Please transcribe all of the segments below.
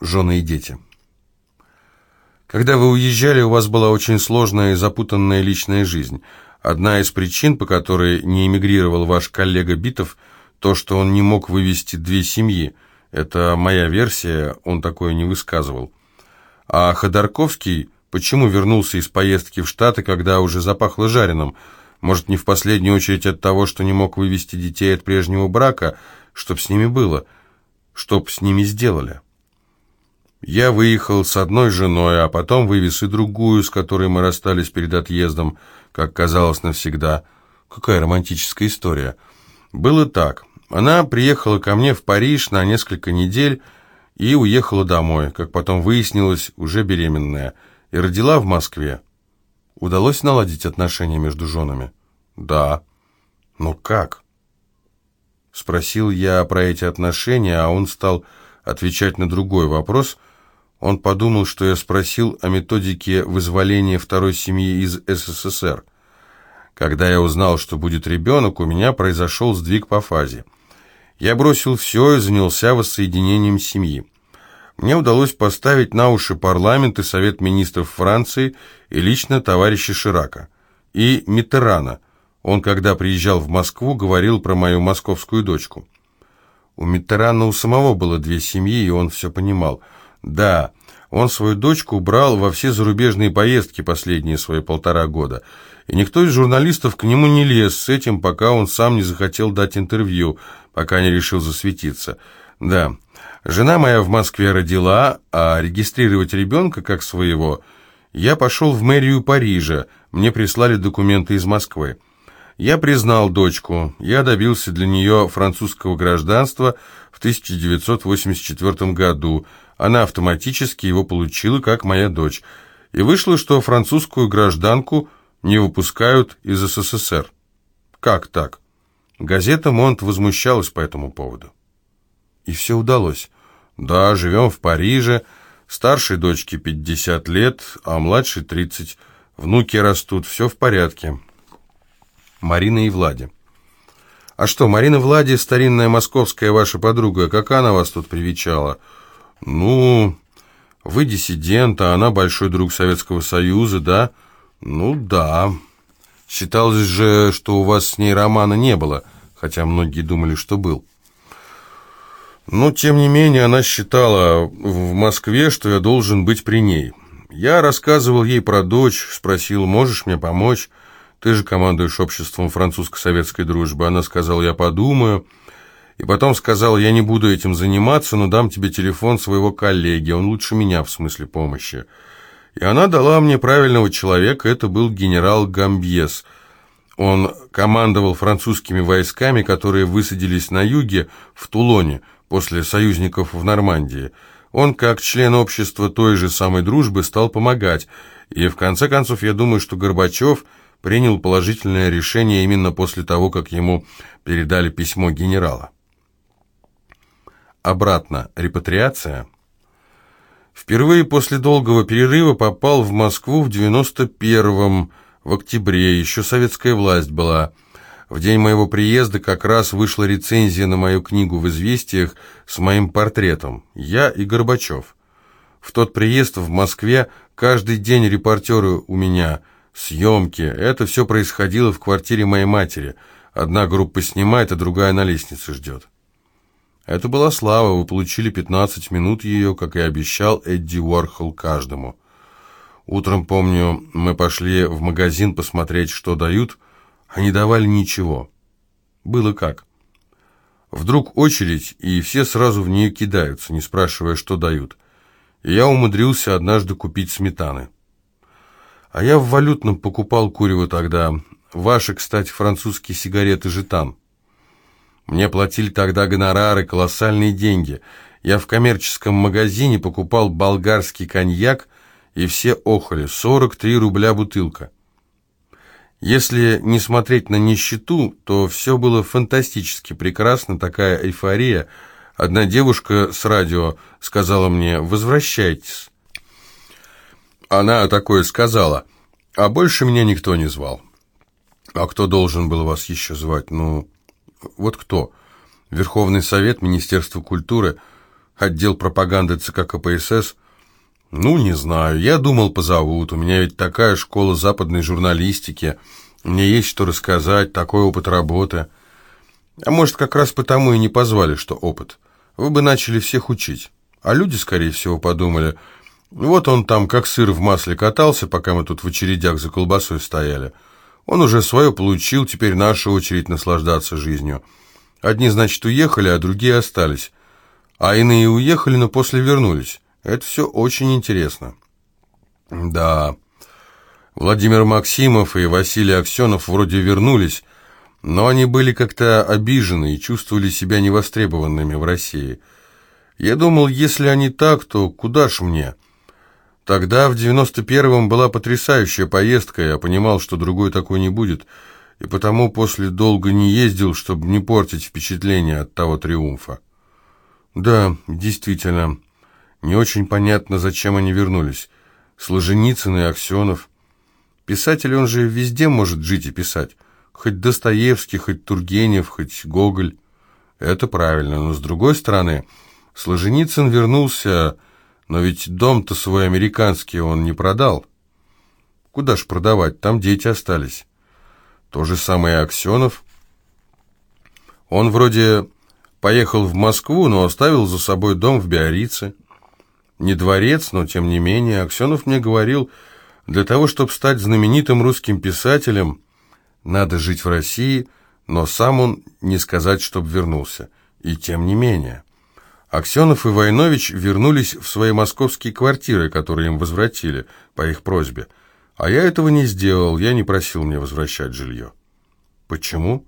жены и дети. Когда вы уезжали, у вас была очень сложная и запутанная личная жизнь. Одна из причин, по которой не эмигрировал ваш коллега Битов, то, что он не мог вывести две семьи. Это моя версия, он такое не высказывал. А Ходорковский почему вернулся из поездки в Штаты, когда уже запахло жареным? Может, не в последнюю очередь от того, что не мог вывести детей от прежнего брака, чтоб с ними было, чтоб с ними сделали? Я выехал с одной женой, а потом вывез и другую, с которой мы расстались перед отъездом, как казалось навсегда. Какая романтическая история. Было так. Она приехала ко мне в Париж на несколько недель и уехала домой, как потом выяснилось, уже беременная, и родила в Москве. Удалось наладить отношения между женами? Да. Но как? Спросил я про эти отношения, а он стал отвечать на другой вопрос. Он подумал, что я спросил о методике вызволения второй семьи из СССР. Когда я узнал, что будет ребенок, у меня произошел сдвиг по фазе. Я бросил все и занялся воссоединением семьи. Мне удалось поставить на уши парламент и Совет министров Франции и лично товарища Ширака. И Митерана. Он, когда приезжал в Москву, говорил про мою московскую дочку. У Митерана у самого было две семьи, и он все понимал. Да, он свою дочку брал во все зарубежные поездки последние свои полтора года. И никто из журналистов к нему не лез с этим, пока он сам не захотел дать интервью, пока не решил засветиться. Да, жена моя в Москве родила, а регистрировать ребенка как своего я пошел в мэрию Парижа, мне прислали документы из Москвы. Я признал дочку, я добился для нее французского гражданства в 1984 году, она автоматически его получила, как моя дочь. И вышло, что французскую гражданку не выпускают из СССР. Как так? Газета «Монт» возмущалась по этому поводу. И все удалось. Да, живем в Париже, старшей дочке 50 лет, а младшей 30. Внуки растут, все в порядке. Марина и Влади. А что, Марина Влади, старинная московская ваша подруга, как она вас тут привечала? Ну, вы диссидент, а она большой друг Советского Союза, да? Ну, да. Считалось же, что у вас с ней романа не было, хотя многие думали, что был. Но, тем не менее, она считала в Москве, что я должен быть при ней. Я рассказывал ей про дочь, спросил, можешь мне помочь? Ты же командуешь обществом французско-советской дружбы. Она сказала, я подумаю. И потом сказал, я не буду этим заниматься, но дам тебе телефон своего коллеги, он лучше меня в смысле помощи. И она дала мне правильного человека, это был генерал Гамбьес. Он командовал французскими войсками, которые высадились на юге, в Тулоне, после союзников в Нормандии. Он, как член общества той же самой дружбы, стал помогать. И в конце концов, я думаю, что Горбачев принял положительное решение именно после того, как ему передали письмо генерала. Обратно, репатриация – Впервые после долгого перерыва попал в Москву в 91-м, в октябре, еще советская власть была. В день моего приезда как раз вышла рецензия на мою книгу в «Известиях» с моим портретом «Я и Горбачев». В тот приезд в Москве каждый день репортеры у меня, съемки, это все происходило в квартире моей матери. Одна группа снимает, а другая на лестнице ждет. Это была слава, вы получили 15 минут ее, как и обещал Эдди Уорхол каждому. Утром, помню, мы пошли в магазин посмотреть, что дают, а не давали ничего. Было как. Вдруг очередь, и все сразу в нее кидаются, не спрашивая, что дают. И я умудрился однажды купить сметаны. А я в валютном покупал курево тогда. Ваши, кстати, французские сигареты «Жетан». Мне платили тогда гонорары, колоссальные деньги. Я в коммерческом магазине покупал болгарский коньяк, и все охали. 43 рубля бутылка. Если не смотреть на нищету, то все было фантастически прекрасно, такая эйфория. Одна девушка с радио сказала мне «Возвращайтесь». Она такое сказала, а больше меня никто не звал. А кто должен был вас еще звать? Ну, вот кто? Верховный Совет, Министерство культуры. отдел пропаганды ЦК КПСС? Ну, не знаю. Я думал, позовут. У меня ведь такая школа западной журналистики. Мне есть что рассказать, такой опыт работы. А может, как раз потому и не позвали, что опыт. Вы бы начали всех учить. А люди, скорее всего, подумали, вот он там как сыр в масле катался, пока мы тут в очередях за колбасой стояли. Он уже свое получил, теперь наша очередь наслаждаться жизнью. Одни, значит, уехали, а другие остались. А иные уехали, но после вернулись. Это все очень интересно. Да, Владимир Максимов и Василий Аксенов вроде вернулись, но они были как-то обижены и чувствовали себя невостребованными в России. Я думал, если они так, то куда ж мне? Тогда, в 91-м, была потрясающая поездка, я понимал, что другой такой не будет, и потому после долго не ездил, чтобы не портить впечатление от того триумфа. Да, действительно, не очень понятно, зачем они вернулись. Солженицын и Аксенов. Писатель, он же везде может жить и писать. Хоть Достоевский, хоть Тургенев, хоть Гоголь. Это правильно, но с другой стороны, Солженицын вернулся но ведь дом-то свой американский он не продал. Куда ж продавать, там дети остались. То же самое Аксенов. Он вроде поехал в Москву, но оставил за собой дом в Биорице. Не дворец, но тем не менее. Аксенов мне говорил, для того, чтобы стать знаменитым русским писателем, надо жить в России, но сам он не сказать, чтобы вернулся. И тем не менее. Аксенов и Войнович вернулись в свои московские квартиры, которые им возвратили по их просьбе. А я этого не сделал, я не просил мне возвращать жилье. Почему?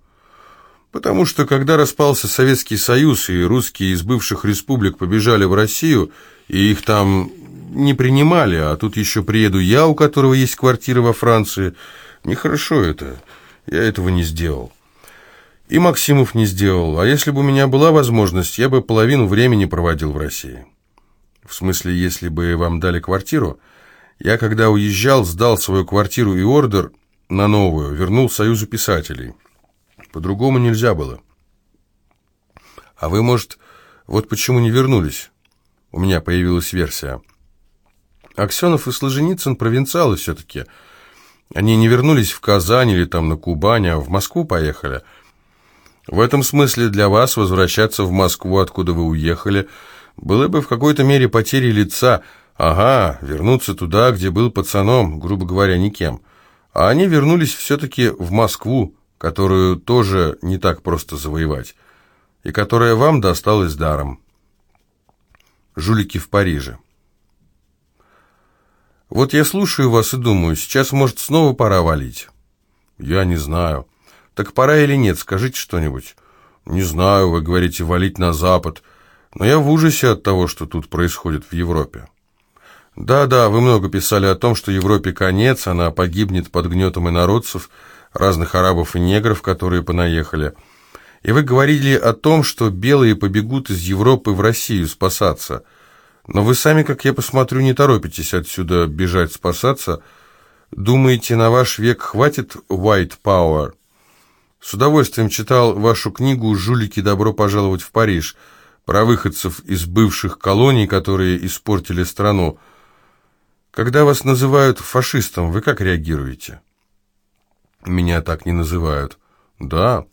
Потому что, когда распался Советский Союз, и русские из бывших республик побежали в Россию, и их там не принимали, а тут еще приеду я, у которого есть квартира во Франции, нехорошо это, я этого не сделал. И Максимов не сделал. А если бы у меня была возможность, я бы половину времени проводил в России. В смысле, если бы вам дали квартиру, я, когда уезжал, сдал свою квартиру и ордер на новую, вернул Союзу писателей. По-другому нельзя было. А вы, может, вот почему не вернулись? У меня появилась версия. Аксенов и Сложеницын провинциалы все-таки. Они не вернулись в Казань или там на Кубань, а в Москву поехали – в этом смысле для вас возвращаться в Москву, откуда вы уехали, было бы в какой-то мере потерей лица. Ага, вернуться туда, где был пацаном, грубо говоря, никем. А они вернулись все-таки в Москву, которую тоже не так просто завоевать, и которая вам досталась даром. Жулики в Париже. Вот я слушаю вас и думаю, сейчас, может, снова пора валить. Я не знаю. Так пора или нет, скажите что-нибудь. Не знаю, вы говорите валить на запад, но я в ужасе от того, что тут происходит в Европе. Да-да, вы много писали о том, что Европе конец, она погибнет под гнетом инородцев, разных арабов и негров, которые понаехали. И вы говорили о том, что белые побегут из Европы в Россию спасаться. Но вы сами, как я посмотрю, не торопитесь отсюда бежать спасаться. Думаете, на ваш век хватит white power? С удовольствием читал вашу книгу «Жулики, добро пожаловать в Париж» про выходцев из бывших колоний, которые испортили страну. Когда вас называют фашистом, вы как реагируете? Меня так не называют. Да.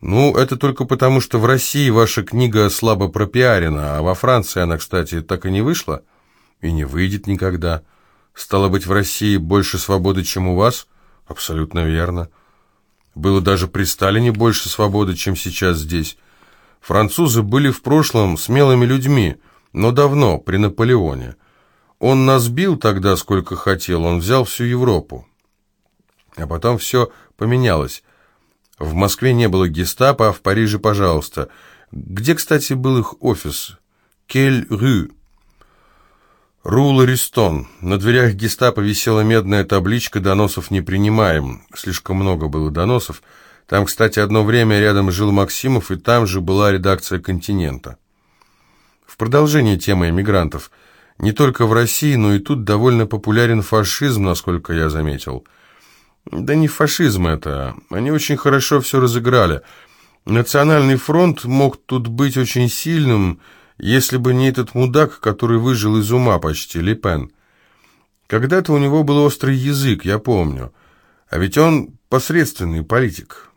Ну, это только потому, что в России ваша книга слабо пропиарена, а во Франции она, кстати, так и не вышла и не выйдет никогда. Стало быть, в России больше свободы, чем у вас? Абсолютно верно. Было даже при Сталине больше свободы, чем сейчас здесь. Французы были в прошлом смелыми людьми, но давно, при Наполеоне. Он нас бил тогда, сколько хотел, он взял всю Европу. А потом все поменялось. В Москве не было гестапо, а в Париже, пожалуйста. Где, кстати, был их офис? Кель-Рю. Рул Ристон. На дверях гестапо висела медная табличка «Доносов не принимаем». Слишком много было доносов. Там, кстати, одно время рядом жил Максимов, и там же была редакция «Континента». В продолжение темы эмигрантов. Не только в России, но и тут довольно популярен фашизм, насколько я заметил. Да не фашизм это. Они очень хорошо все разыграли. Национальный фронт мог тут быть очень сильным, если бы не этот мудак, который выжил из ума почти, Лепен. Когда-то у него был острый язык, я помню. А ведь он посредственный политик.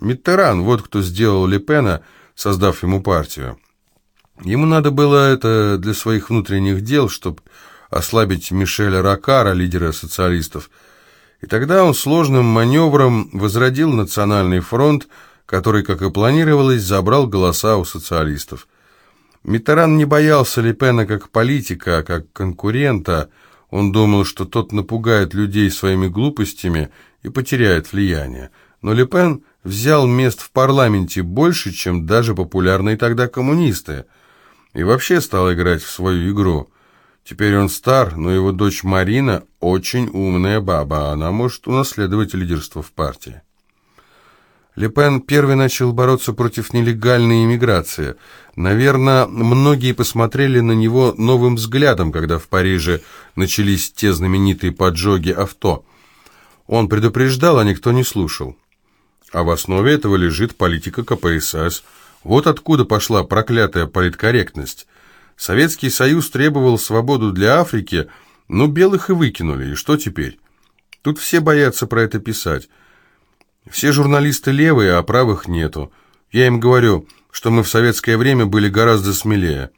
Миттеран, вот кто сделал Лепена, создав ему партию. Ему надо было это для своих внутренних дел, чтобы ослабить Мишеля Ракара, лидера социалистов. И тогда он сложным маневром возродил Национальный фронт, который, как и планировалось, забрал голоса у социалистов. Миттеран не боялся Лепена как политика, а как конкурента. Он думал, что тот напугает людей своими глупостями и потеряет влияние. Но Лепен взял мест в парламенте больше, чем даже популярные тогда коммунисты, и вообще стал играть в свою игру. Теперь он стар, но его дочь Марина очень умная баба, она может унаследовать лидерство в партии. Лепен первый начал бороться против нелегальной иммиграции. Наверное, многие посмотрели на него новым взглядом, когда в Париже начались те знаменитые поджоги авто. Он предупреждал, а никто не слушал. А в основе этого лежит политика КПСС. Вот откуда пошла проклятая политкорректность. Советский Союз требовал свободу для Африки, но белых и выкинули, и что теперь? Тут все боятся про это писать. Все журналисты левые, а правых нету. Я им говорю, что мы в советское время были гораздо смелее.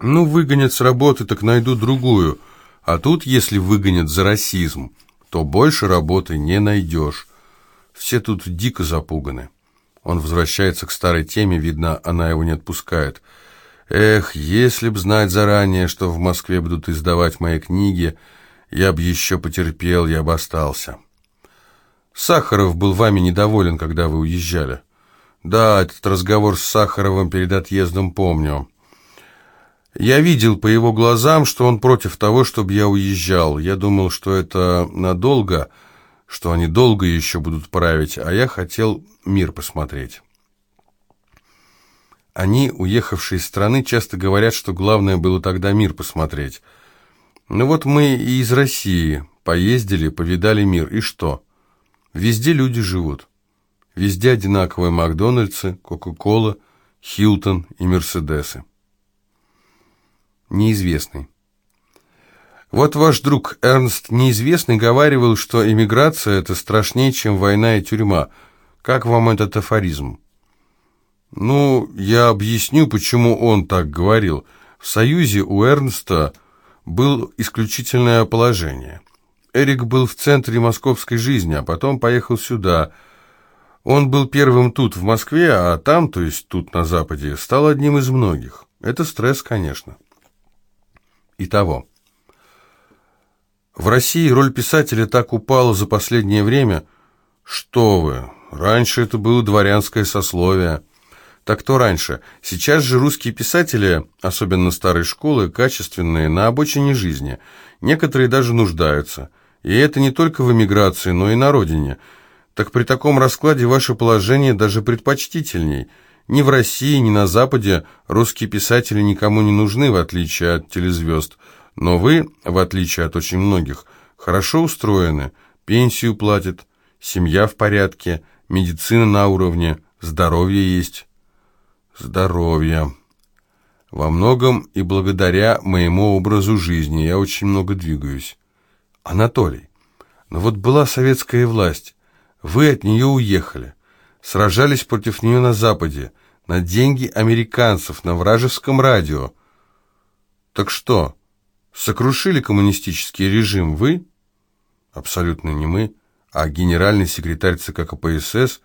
Ну, выгонят с работы, так найдут другую. А тут, если выгонят за расизм, то больше работы не найдешь. Все тут дико запуганы. Он возвращается к старой теме, видно, она его не отпускает. Эх, если б знать заранее, что в Москве будут издавать мои книги, я б еще потерпел, я бы остался. Сахаров был вами недоволен, когда вы уезжали. Да, этот разговор с Сахаровым перед отъездом помню. Я видел по его глазам, что он против того, чтобы я уезжал. Я думал, что это надолго, что они долго еще будут править, а я хотел мир посмотреть. Они, уехавшие из страны, часто говорят, что главное было тогда мир посмотреть. Ну вот мы и из России поездили, повидали мир, и что? Везде люди живут. Везде одинаковые Макдональдсы, Кока-Кола, Хилтон и Мерседесы. Неизвестный. Вот ваш друг Эрнст Неизвестный говаривал, что эмиграция – это страшнее, чем война и тюрьма. Как вам этот афоризм? Ну, я объясню, почему он так говорил. В Союзе у Эрнста было исключительное положение. Эрик был в центре московской жизни, а потом поехал сюда. Он был первым тут, в Москве, а там, то есть тут, на Западе, стал одним из многих. Это стресс, конечно. Итого. В России роль писателя так упала за последнее время. Что вы, раньше это было дворянское сословие. Так то раньше. Сейчас же русские писатели, особенно старой школы, качественные, на обочине жизни. Некоторые даже нуждаются – и это не только в эмиграции, но и на родине. Так при таком раскладе ваше положение даже предпочтительней. Ни в России, ни на Западе русские писатели никому не нужны, в отличие от телезвезд. Но вы, в отличие от очень многих, хорошо устроены, пенсию платят, семья в порядке, медицина на уровне, здоровье есть. Здоровье. Во многом и благодаря моему образу жизни я очень много двигаюсь. Анатолий, но вот была советская власть, вы от нее уехали, сражались против нее на Западе, на деньги американцев, на вражеском радио. Так что, сокрушили коммунистический режим вы? Абсолютно не мы, а генеральный секретарь ЦК КПСС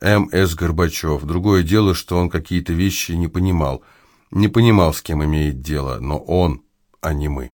М.С. Горбачев. Другое дело, что он какие-то вещи не понимал. Не понимал, с кем имеет дело, но он, а не мы.